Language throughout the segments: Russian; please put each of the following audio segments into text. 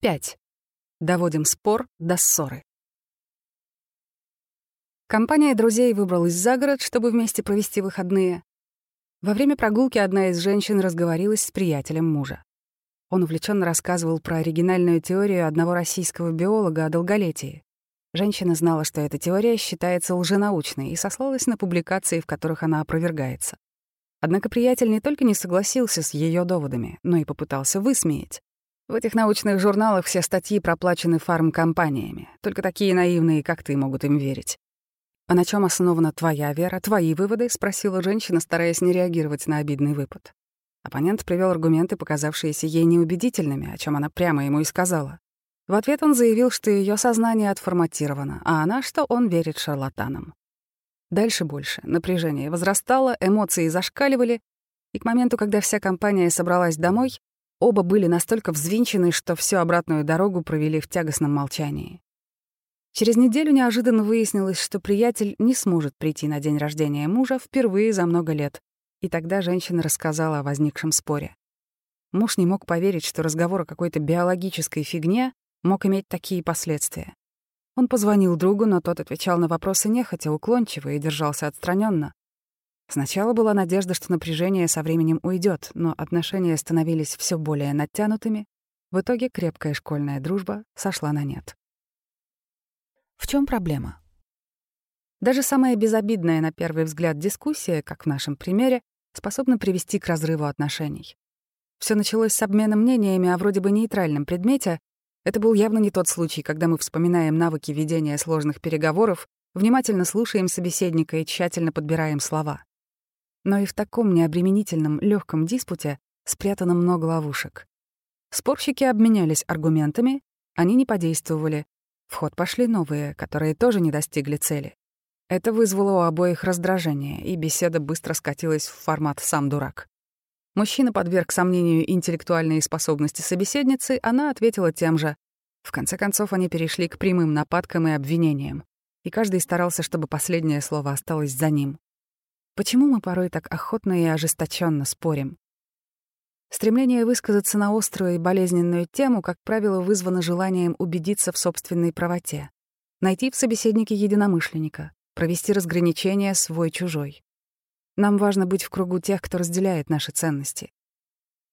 5. Доводим спор до ссоры. Компания друзей выбралась за город, чтобы вместе провести выходные. Во время прогулки одна из женщин разговорилась с приятелем мужа. Он увлеченно рассказывал про оригинальную теорию одного российского биолога о долголетии. Женщина знала, что эта теория считается лженаучной и сослалась на публикации, в которых она опровергается. Однако приятель не только не согласился с ее доводами, но и попытался высмеять. В этих научных журналах все статьи проплачены фармкомпаниями. Только такие наивные, как ты, могут им верить. «А на чем основана твоя вера, твои выводы?» — спросила женщина, стараясь не реагировать на обидный выпад. Оппонент привел аргументы, показавшиеся ей неубедительными, о чем она прямо ему и сказала. В ответ он заявил, что ее сознание отформатировано, а она, что он верит шарлатанам. Дальше больше. Напряжение возрастало, эмоции зашкаливали, и к моменту, когда вся компания собралась домой, Оба были настолько взвинчены, что всю обратную дорогу провели в тягостном молчании. Через неделю неожиданно выяснилось, что приятель не сможет прийти на день рождения мужа впервые за много лет, и тогда женщина рассказала о возникшем споре. Муж не мог поверить, что разговор о какой-то биологической фигне мог иметь такие последствия. Он позвонил другу, но тот отвечал на вопросы нехотя, уклончиво и держался отстраненно. Сначала была надежда, что напряжение со временем уйдет, но отношения становились все более натянутыми. В итоге крепкая школьная дружба сошла на нет. В чем проблема? Даже самая безобидная на первый взгляд дискуссия, как в нашем примере, способна привести к разрыву отношений. Все началось с обмена мнениями о вроде бы нейтральном предмете. Это был явно не тот случай, когда мы вспоминаем навыки ведения сложных переговоров, внимательно слушаем собеседника и тщательно подбираем слова. Но и в таком необременительном, легком диспуте спрятано много ловушек. Спорщики обменялись аргументами, они не подействовали. В ход пошли новые, которые тоже не достигли цели. Это вызвало у обоих раздражение, и беседа быстро скатилась в формат «сам дурак». Мужчина подверг сомнению интеллектуальные способности собеседницы, она ответила тем же. В конце концов, они перешли к прямым нападкам и обвинениям, и каждый старался, чтобы последнее слово осталось за ним. Почему мы порой так охотно и ожесточенно спорим? Стремление высказаться на острую и болезненную тему, как правило, вызвано желанием убедиться в собственной правоте, найти в собеседнике единомышленника, провести разграничение свой-чужой. Нам важно быть в кругу тех, кто разделяет наши ценности.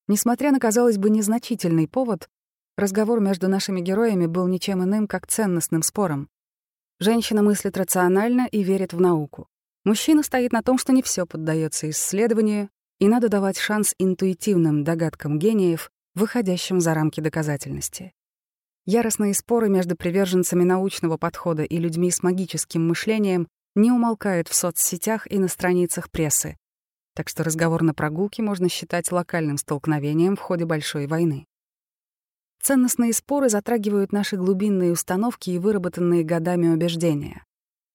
Несмотря на, казалось бы, незначительный повод, разговор между нашими героями был ничем иным, как ценностным спором. Женщина мыслит рационально и верит в науку. Мужчина стоит на том, что не все поддается исследованию, и надо давать шанс интуитивным догадкам гениев, выходящим за рамки доказательности. Яростные споры между приверженцами научного подхода и людьми с магическим мышлением не умолкают в соцсетях и на страницах прессы, так что разговор на прогулке можно считать локальным столкновением в ходе большой войны. Ценностные споры затрагивают наши глубинные установки и выработанные годами убеждения.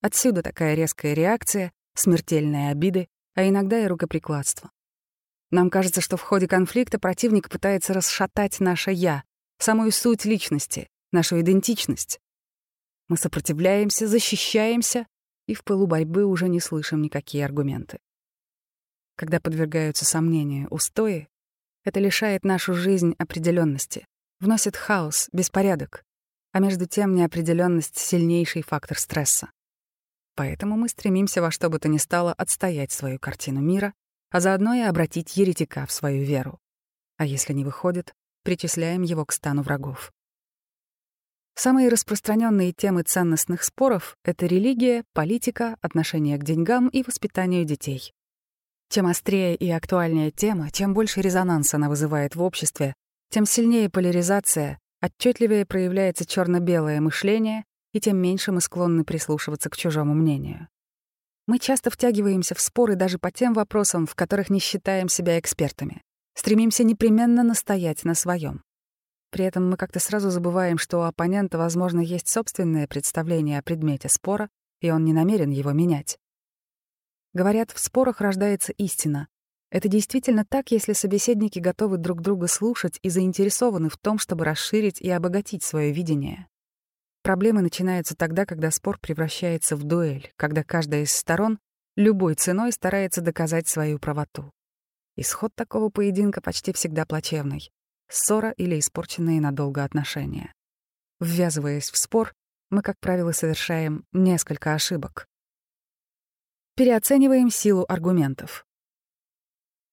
Отсюда такая резкая реакция, смертельные обиды, а иногда и рукоприкладство. Нам кажется, что в ходе конфликта противник пытается расшатать наше «я», самую суть личности, нашу идентичность. Мы сопротивляемся, защищаемся и в пылу борьбы уже не слышим никакие аргументы. Когда подвергаются сомнению устои, это лишает нашу жизнь определенности, вносит хаос, беспорядок, а между тем неопределенность — сильнейший фактор стресса. Поэтому мы стремимся во что бы то ни стало отстоять свою картину мира, а заодно и обратить еретика в свою веру. А если не выходит, причисляем его к стану врагов. Самые распространенные темы ценностных споров — это религия, политика, отношение к деньгам и воспитанию детей. Чем острее и актуальнее тема, чем больше резонанса она вызывает в обществе, тем сильнее поляризация, отчетливее проявляется черно белое мышление и тем меньше мы склонны прислушиваться к чужому мнению. Мы часто втягиваемся в споры даже по тем вопросам, в которых не считаем себя экспертами. Стремимся непременно настоять на своем. При этом мы как-то сразу забываем, что у оппонента, возможно, есть собственное представление о предмете спора, и он не намерен его менять. Говорят, в спорах рождается истина. Это действительно так, если собеседники готовы друг друга слушать и заинтересованы в том, чтобы расширить и обогатить свое видение. Проблемы начинаются тогда, когда спор превращается в дуэль, когда каждая из сторон любой ценой старается доказать свою правоту. Исход такого поединка почти всегда плачевный. ссора или испорченные надолго отношения. Ввязываясь в спор, мы, как правило, совершаем несколько ошибок. Переоцениваем силу аргументов.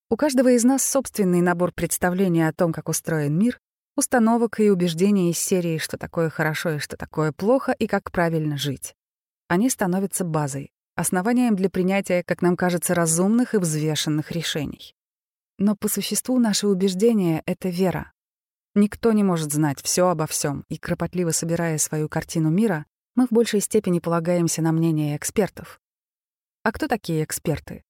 У каждого из нас собственный набор представлений о том, как устроен мир, установок и убеждений из серии «что такое хорошо и что такое плохо» и как правильно жить. Они становятся базой, основанием для принятия, как нам кажется, разумных и взвешенных решений. Но по существу наши убеждения — это вера. Никто не может знать все обо всем, и кропотливо собирая свою картину мира, мы в большей степени полагаемся на мнение экспертов. А кто такие эксперты?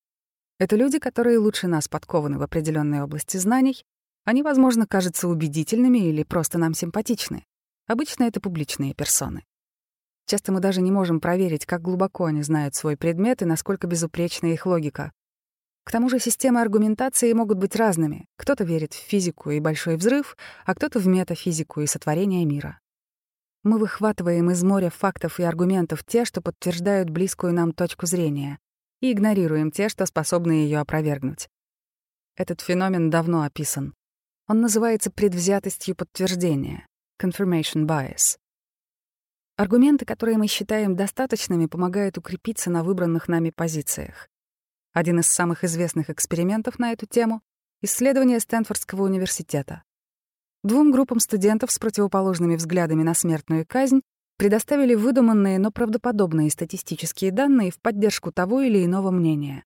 Это люди, которые лучше нас подкованы в определенной области знаний. Они, возможно, кажутся убедительными или просто нам симпатичны. Обычно это публичные персоны. Часто мы даже не можем проверить, как глубоко они знают свой предмет и насколько безупречна их логика. К тому же системы аргументации могут быть разными. Кто-то верит в физику и большой взрыв, а кто-то в метафизику и сотворение мира. Мы выхватываем из моря фактов и аргументов те, что подтверждают близкую нам точку зрения, и игнорируем те, что способны ее опровергнуть. Этот феномен давно описан. Он называется предвзятостью подтверждения — confirmation bias. Аргументы, которые мы считаем достаточными, помогают укрепиться на выбранных нами позициях. Один из самых известных экспериментов на эту тему — исследование Стэнфордского университета. Двум группам студентов с противоположными взглядами на смертную казнь предоставили выдуманные, но правдоподобные статистические данные в поддержку того или иного мнения.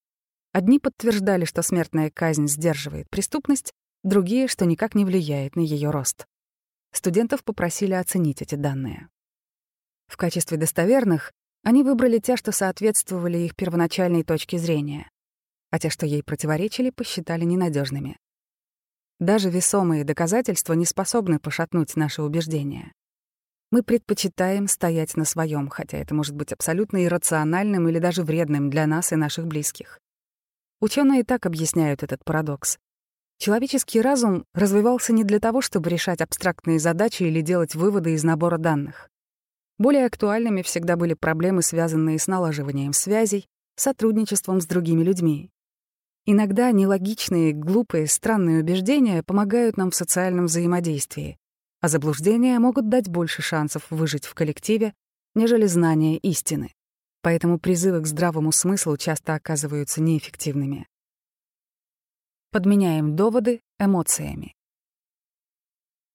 Одни подтверждали, что смертная казнь сдерживает преступность, другие, что никак не влияет на ее рост. Студентов попросили оценить эти данные. В качестве достоверных они выбрали те, что соответствовали их первоначальной точке зрения, а те, что ей противоречили, посчитали ненадежными. Даже весомые доказательства не способны пошатнуть наши убеждения. Мы предпочитаем стоять на своем, хотя это может быть абсолютно иррациональным или даже вредным для нас и наших близких. Ученые так объясняют этот парадокс. Человеческий разум развивался не для того, чтобы решать абстрактные задачи или делать выводы из набора данных. Более актуальными всегда были проблемы, связанные с налаживанием связей, сотрудничеством с другими людьми. Иногда нелогичные, глупые, странные убеждения помогают нам в социальном взаимодействии, а заблуждения могут дать больше шансов выжить в коллективе, нежели знания истины. Поэтому призывы к здравому смыслу часто оказываются неэффективными. Подменяем доводы эмоциями.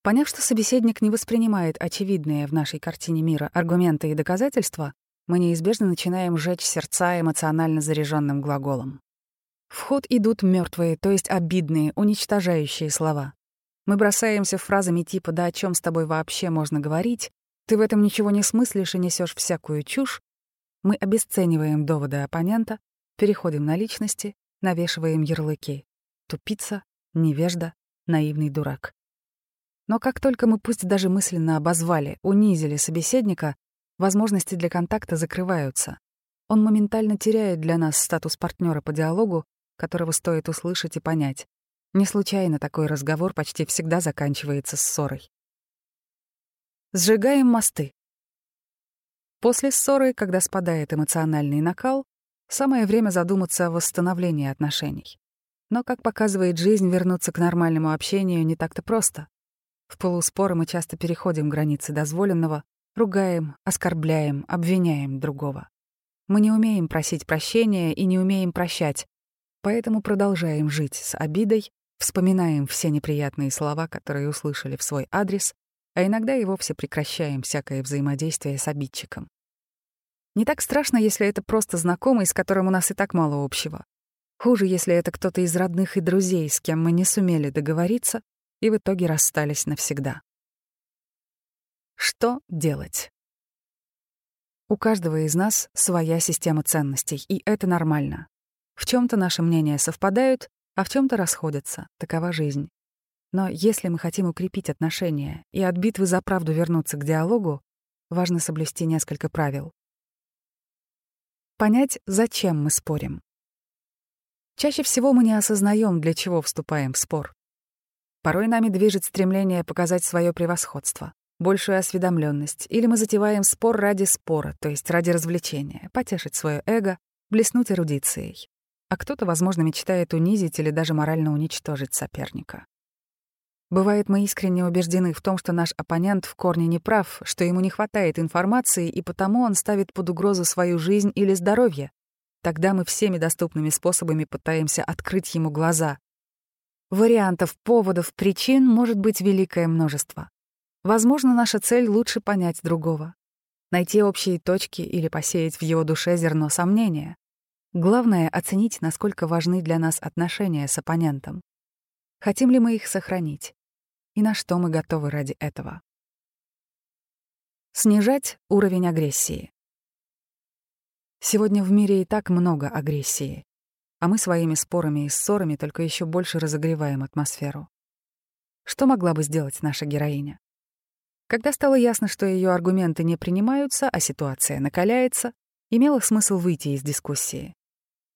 Поняв, что собеседник не воспринимает очевидные в нашей картине мира аргументы и доказательства, мы неизбежно начинаем жечь сердца эмоционально заряженным глаголом. В ход идут мертвые, то есть обидные, уничтожающие слова. Мы бросаемся фразами типа «да о чем с тобой вообще можно говорить», «ты в этом ничего не смыслишь и несешь всякую чушь». Мы обесцениваем доводы оппонента, переходим на личности, навешиваем ярлыки. Тупица, невежда, наивный дурак. Но как только мы пусть даже мысленно обозвали, унизили собеседника, возможности для контакта закрываются. Он моментально теряет для нас статус партнера по диалогу, которого стоит услышать и понять. Не случайно такой разговор почти всегда заканчивается ссорой. Сжигаем мосты. После ссоры, когда спадает эмоциональный накал, самое время задуматься о восстановлении отношений. Но, как показывает жизнь, вернуться к нормальному общению не так-то просто. В полуспоры мы часто переходим границы дозволенного, ругаем, оскорбляем, обвиняем другого. Мы не умеем просить прощения и не умеем прощать, поэтому продолжаем жить с обидой, Вспоминаем все неприятные слова, которые услышали в свой адрес, а иногда и вовсе прекращаем всякое взаимодействие с обидчиком. Не так страшно, если это просто знакомый, с которым у нас и так мало общего. Хуже, если это кто-то из родных и друзей, с кем мы не сумели договориться и в итоге расстались навсегда. Что делать? У каждого из нас своя система ценностей, и это нормально. В чем то наши мнения совпадают, а в чем то расходятся. Такова жизнь. Но если мы хотим укрепить отношения и от битвы за правду вернуться к диалогу, важно соблюсти несколько правил. Понять, зачем мы спорим. Чаще всего мы не осознаем, для чего вступаем в спор. Порой нами движет стремление показать свое превосходство, большую осведомленность, или мы затеваем спор ради спора, то есть ради развлечения, потешить свое эго, блеснуть эрудицией а кто-то, возможно, мечтает унизить или даже морально уничтожить соперника. Бывает, мы искренне убеждены в том, что наш оппонент в корне не прав, что ему не хватает информации, и потому он ставит под угрозу свою жизнь или здоровье. Тогда мы всеми доступными способами пытаемся открыть ему глаза. Вариантов, поводов, причин может быть великое множество. Возможно, наша цель — лучше понять другого. Найти общие точки или посеять в его душе зерно сомнения. Главное — оценить, насколько важны для нас отношения с оппонентом. Хотим ли мы их сохранить? И на что мы готовы ради этого? Снижать уровень агрессии. Сегодня в мире и так много агрессии, а мы своими спорами и ссорами только еще больше разогреваем атмосферу. Что могла бы сделать наша героиня? Когда стало ясно, что ее аргументы не принимаются, а ситуация накаляется, имело смысл выйти из дискуссии.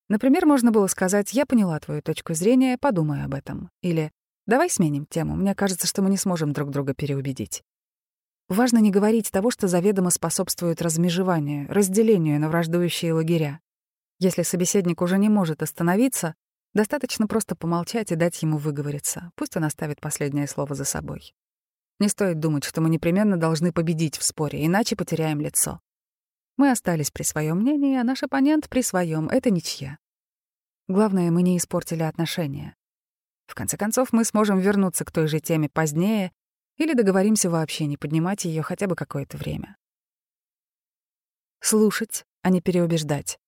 Например, можно было сказать «Я поняла твою точку зрения, подумай об этом». Или «Давай сменим тему, мне кажется, что мы не сможем друг друга переубедить». Важно не говорить того, что заведомо способствует размежеванию, разделению на враждующие лагеря. Если собеседник уже не может остановиться, достаточно просто помолчать и дать ему выговориться. Пусть он оставит последнее слово за собой. Не стоит думать, что мы непременно должны победить в споре, иначе потеряем лицо. Мы остались при своем мнении, а наш оппонент при своем. Это ничья. Главное, мы не испортили отношения. В конце концов, мы сможем вернуться к той же теме позднее или договоримся вообще не поднимать ее хотя бы какое-то время. Слушать, а не переубеждать.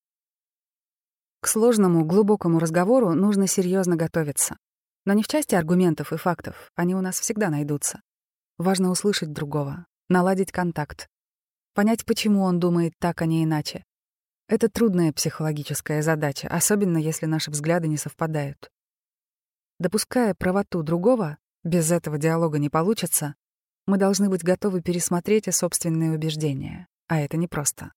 К сложному, глубокому разговору нужно серьезно готовиться. Но не в части аргументов и фактов, они у нас всегда найдутся. Важно услышать другого, наладить контакт, понять, почему он думает так, а не иначе. Это трудная психологическая задача, особенно если наши взгляды не совпадают. Допуская правоту другого, без этого диалога не получится, мы должны быть готовы пересмотреть и собственные убеждения, а это непросто.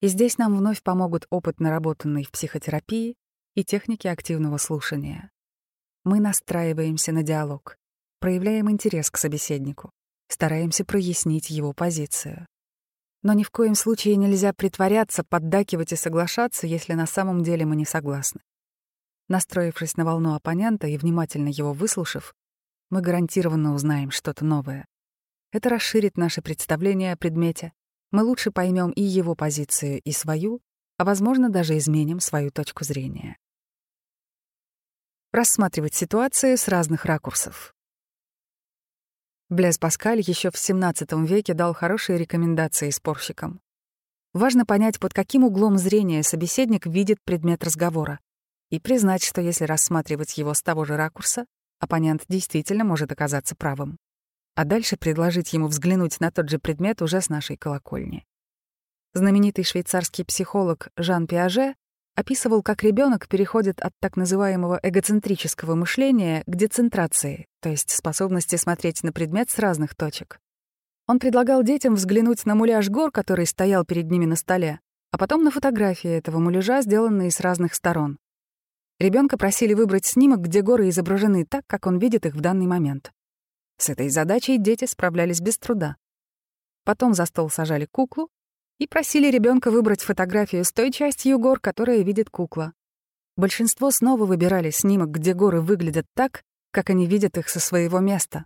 И здесь нам вновь помогут опыт, наработанный в психотерапии, и техники активного слушания. Мы настраиваемся на диалог, проявляем интерес к собеседнику, стараемся прояснить его позицию. Но ни в коем случае нельзя притворяться, поддакивать и соглашаться, если на самом деле мы не согласны. Настроившись на волну оппонента и внимательно его выслушав, мы гарантированно узнаем что-то новое. Это расширит наше представление о предмете. Мы лучше поймем и его позицию, и свою, а, возможно, даже изменим свою точку зрения. Рассматривать ситуации с разных ракурсов. Блез Паскаль еще в XVII веке дал хорошие рекомендации спорщикам. Важно понять, под каким углом зрения собеседник видит предмет разговора, и признать, что если рассматривать его с того же ракурса, оппонент действительно может оказаться правым. А дальше предложить ему взглянуть на тот же предмет уже с нашей колокольни. Знаменитый швейцарский психолог Жан Пиаже описывал, как ребенок переходит от так называемого эгоцентрического мышления к децентрации, то есть способности смотреть на предмет с разных точек. Он предлагал детям взглянуть на муляж гор, который стоял перед ними на столе, а потом на фотографии этого муляжа, сделанные с разных сторон. Ребенка просили выбрать снимок, где горы изображены так, как он видит их в данный момент. С этой задачей дети справлялись без труда. Потом за стол сажали куклу, и просили ребенка выбрать фотографию с той частью гор, которая видит кукла. Большинство снова выбирали снимок, где горы выглядят так, как они видят их со своего места.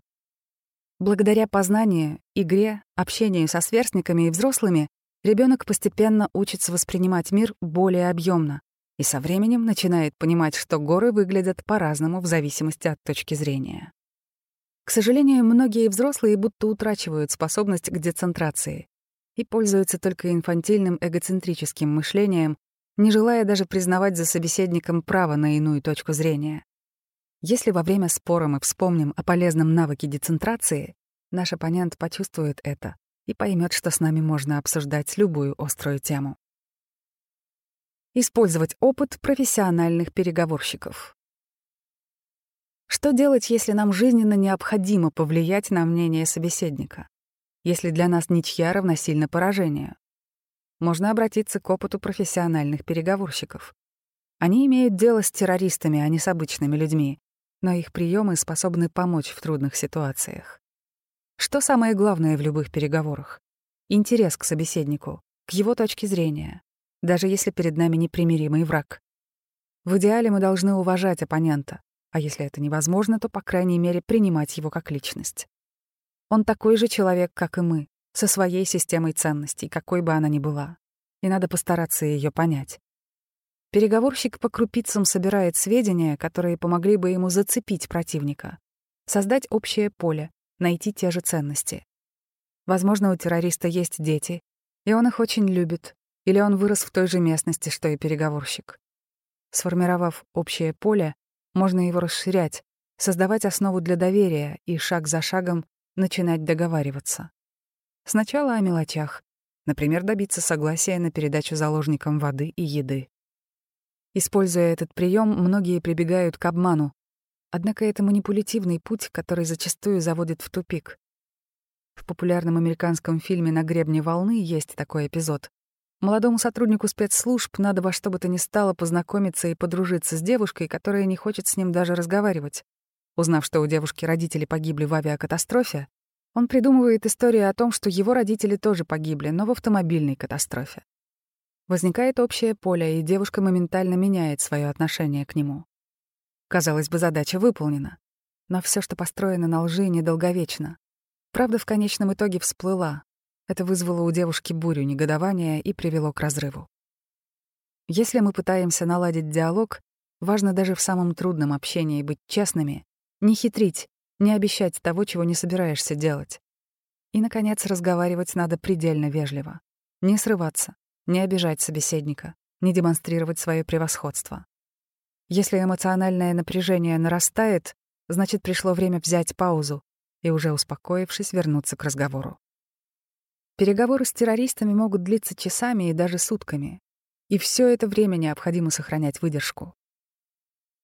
Благодаря познанию, игре, общению со сверстниками и взрослыми ребенок постепенно учится воспринимать мир более объемно и со временем начинает понимать, что горы выглядят по-разному в зависимости от точки зрения. К сожалению, многие взрослые будто утрачивают способность к децентрации и пользуется только инфантильным эгоцентрическим мышлением, не желая даже признавать за собеседником право на иную точку зрения. Если во время спора мы вспомним о полезном навыке децентрации, наш оппонент почувствует это и поймет, что с нами можно обсуждать любую острую тему. Использовать опыт профессиональных переговорщиков. Что делать, если нам жизненно необходимо повлиять на мнение собеседника? если для нас ничья равносильно поражению. Можно обратиться к опыту профессиональных переговорщиков. Они имеют дело с террористами, а не с обычными людьми, но их приемы способны помочь в трудных ситуациях. Что самое главное в любых переговорах? Интерес к собеседнику, к его точке зрения, даже если перед нами непримиримый враг. В идеале мы должны уважать оппонента, а если это невозможно, то, по крайней мере, принимать его как личность. Он такой же человек, как и мы, со своей системой ценностей, какой бы она ни была, и надо постараться ее понять. Переговорщик по крупицам собирает сведения, которые помогли бы ему зацепить противника, создать общее поле, найти те же ценности. Возможно, у террориста есть дети, и он их очень любит, или он вырос в той же местности, что и переговорщик. Сформировав общее поле, можно его расширять, создавать основу для доверия и шаг за шагом начинать договариваться. Сначала о мелочах, например, добиться согласия на передачу заложникам воды и еды. Используя этот прием, многие прибегают к обману. Однако это манипулятивный путь, который зачастую заводит в тупик. В популярном американском фильме «На гребне волны» есть такой эпизод. Молодому сотруднику спецслужб надо во что бы то ни стало познакомиться и подружиться с девушкой, которая не хочет с ним даже разговаривать. Узнав, что у девушки родители погибли в авиакатастрофе, он придумывает историю о том, что его родители тоже погибли, но в автомобильной катастрофе. Возникает общее поле, и девушка моментально меняет свое отношение к нему. Казалось бы, задача выполнена. Но все, что построено на лжи, недолговечно. Правда в конечном итоге всплыла. Это вызвало у девушки бурю негодования и привело к разрыву. Если мы пытаемся наладить диалог, важно даже в самом трудном общении быть честными, не хитрить, не обещать того, чего не собираешься делать. И, наконец, разговаривать надо предельно вежливо. Не срываться, не обижать собеседника, не демонстрировать свое превосходство. Если эмоциональное напряжение нарастает, значит, пришло время взять паузу и, уже успокоившись, вернуться к разговору. Переговоры с террористами могут длиться часами и даже сутками. И все это время необходимо сохранять выдержку.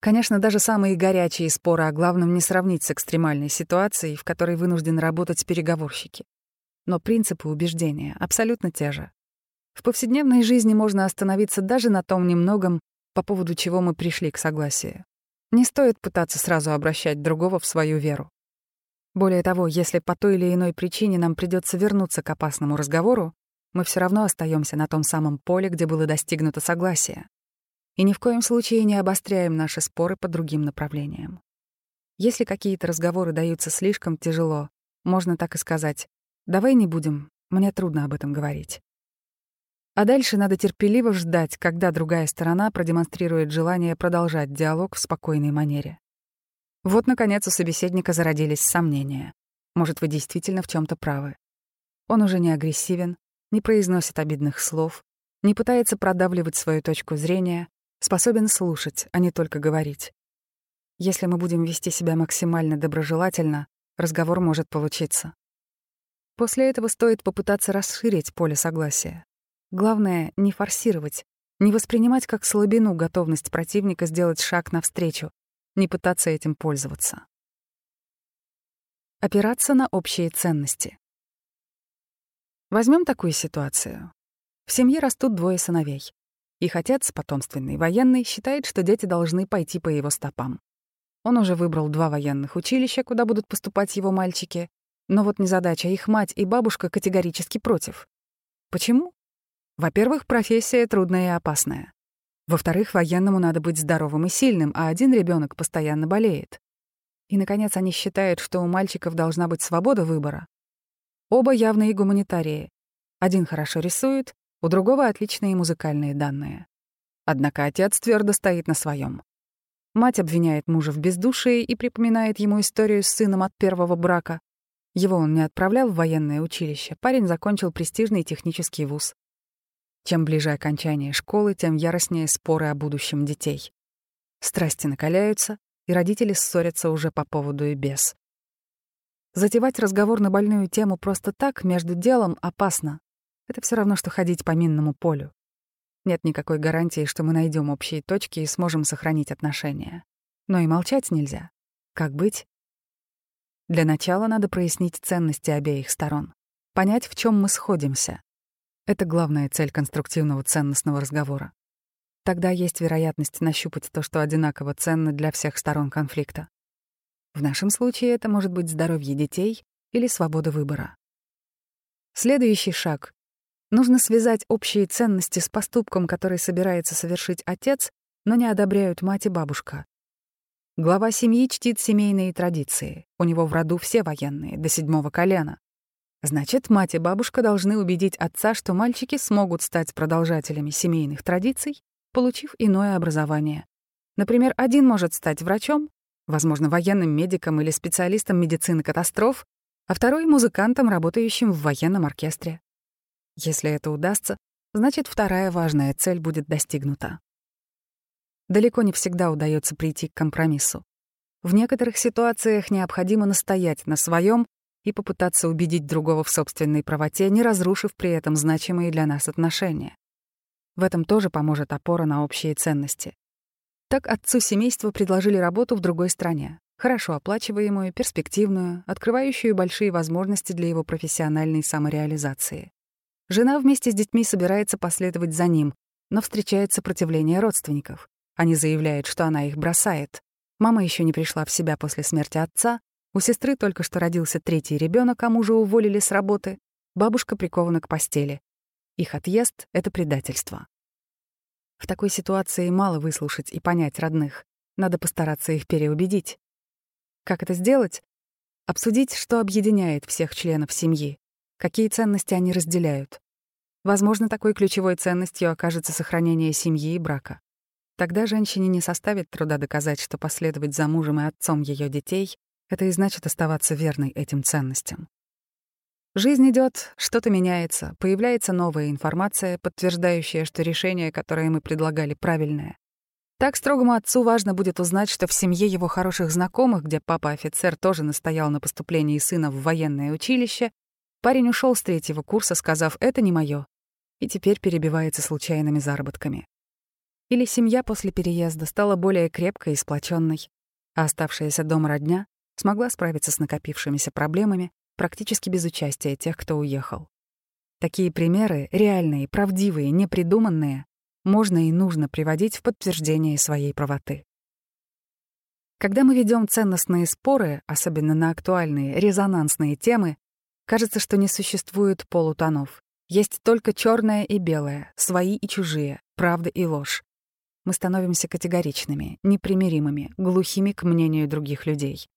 Конечно, даже самые горячие споры о главном не сравнить с экстремальной ситуацией, в которой вынуждены работать переговорщики. Но принципы убеждения абсолютно те же. В повседневной жизни можно остановиться даже на том немногом, по поводу чего мы пришли к согласию. Не стоит пытаться сразу обращать другого в свою веру. Более того, если по той или иной причине нам придется вернуться к опасному разговору, мы все равно остаемся на том самом поле, где было достигнуто согласие. И ни в коем случае не обостряем наши споры по другим направлениям. Если какие-то разговоры даются слишком тяжело, можно так и сказать «давай не будем, мне трудно об этом говорить». А дальше надо терпеливо ждать, когда другая сторона продемонстрирует желание продолжать диалог в спокойной манере. Вот, наконец, у собеседника зародились сомнения. Может, вы действительно в чем то правы. Он уже не агрессивен, не произносит обидных слов, не пытается продавливать свою точку зрения, способен слушать, а не только говорить. Если мы будем вести себя максимально доброжелательно, разговор может получиться. После этого стоит попытаться расширить поле согласия. Главное — не форсировать, не воспринимать как слабину готовность противника сделать шаг навстречу, не пытаться этим пользоваться. Опираться на общие ценности. Возьмем такую ситуацию. В семье растут двое сыновей. Их отец, потомственный военный, считает, что дети должны пойти по его стопам. Он уже выбрал два военных училища, куда будут поступать его мальчики. Но вот незадача, их мать и бабушка категорически против. Почему? Во-первых, профессия трудная и опасная. Во-вторых, военному надо быть здоровым и сильным, а один ребенок постоянно болеет. И, наконец, они считают, что у мальчиков должна быть свобода выбора. Оба явные гуманитарии. Один хорошо рисует, у другого отличные музыкальные данные. Однако отец твердо стоит на своем. Мать обвиняет мужа в бездушии и припоминает ему историю с сыном от первого брака. Его он не отправлял в военное училище, парень закончил престижный технический вуз. Чем ближе окончание школы, тем яростнее споры о будущем детей. Страсти накаляются, и родители ссорятся уже по поводу и без. Затевать разговор на больную тему просто так, между делом, опасно. Это все равно, что ходить по минному полю. Нет никакой гарантии, что мы найдем общие точки и сможем сохранить отношения. Но и молчать нельзя. Как быть? Для начала надо прояснить ценности обеих сторон, понять, в чем мы сходимся. Это главная цель конструктивного ценностного разговора. Тогда есть вероятность нащупать то, что одинаково ценно для всех сторон конфликта. В нашем случае это может быть здоровье детей или свобода выбора. Следующий шаг. Нужно связать общие ценности с поступком, который собирается совершить отец, но не одобряют мать и бабушка. Глава семьи чтит семейные традиции. У него в роду все военные, до седьмого колена. Значит, мать и бабушка должны убедить отца, что мальчики смогут стать продолжателями семейных традиций, получив иное образование. Например, один может стать врачом, возможно, военным медиком или специалистом медицины катастроф, а второй — музыкантом, работающим в военном оркестре. Если это удастся, значит, вторая важная цель будет достигнута далеко не всегда удается прийти к компромиссу. В некоторых ситуациях необходимо настоять на своем и попытаться убедить другого в собственной правоте, не разрушив при этом значимые для нас отношения. В этом тоже поможет опора на общие ценности. Так отцу семейства предложили работу в другой стране, хорошо оплачиваемую, перспективную, открывающую большие возможности для его профессиональной самореализации. Жена вместе с детьми собирается последовать за ним, но встречает сопротивление родственников. Они заявляют, что она их бросает. Мама еще не пришла в себя после смерти отца, у сестры только что родился третий ребенок, а мужа уволили с работы, бабушка прикована к постели. Их отъезд — это предательство. В такой ситуации мало выслушать и понять родных. Надо постараться их переубедить. Как это сделать? Обсудить, что объединяет всех членов семьи, какие ценности они разделяют. Возможно, такой ключевой ценностью окажется сохранение семьи и брака. Тогда женщине не составит труда доказать, что последовать за мужем и отцом ее детей — это и значит оставаться верной этим ценностям. Жизнь идет, что-то меняется, появляется новая информация, подтверждающая, что решение, которое мы предлагали, правильное. Так строгому отцу важно будет узнать, что в семье его хороших знакомых, где папа-офицер тоже настоял на поступлении сына в военное училище, парень ушел с третьего курса, сказав «это не мое», и теперь перебивается случайными заработками. Или семья после переезда стала более крепкой и сплоченной, а оставшаяся дома родня смогла справиться с накопившимися проблемами практически без участия тех, кто уехал. Такие примеры, реальные, правдивые, непридуманные, можно и нужно приводить в подтверждение своей правоты. Когда мы ведем ценностные споры, особенно на актуальные, резонансные темы, кажется, что не существует полутонов. Есть только черное и белое, свои и чужие, правда и ложь мы становимся категоричными, непримиримыми, глухими к мнению других людей.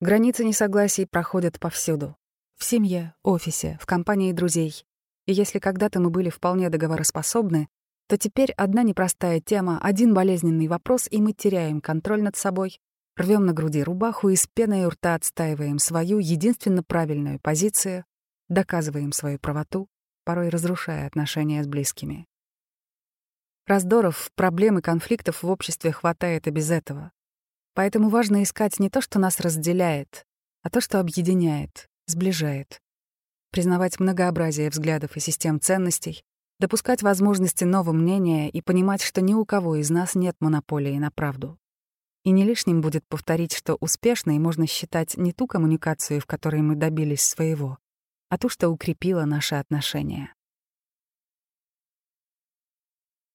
Границы несогласий проходят повсюду. В семье, офисе, в компании друзей. И если когда-то мы были вполне договороспособны, то теперь одна непростая тема, один болезненный вопрос, и мы теряем контроль над собой, рвем на груди рубаху и с пеной у рта отстаиваем свою единственно правильную позицию, доказываем свою правоту, порой разрушая отношения с близкими. Раздоров, проблем и конфликтов в обществе хватает и без этого. Поэтому важно искать не то, что нас разделяет, а то, что объединяет, сближает. Признавать многообразие взглядов и систем ценностей, допускать возможности нового мнения и понимать, что ни у кого из нас нет монополии на правду. И не лишним будет повторить, что успешной можно считать не ту коммуникацию, в которой мы добились своего, а ту, что укрепила наши отношения.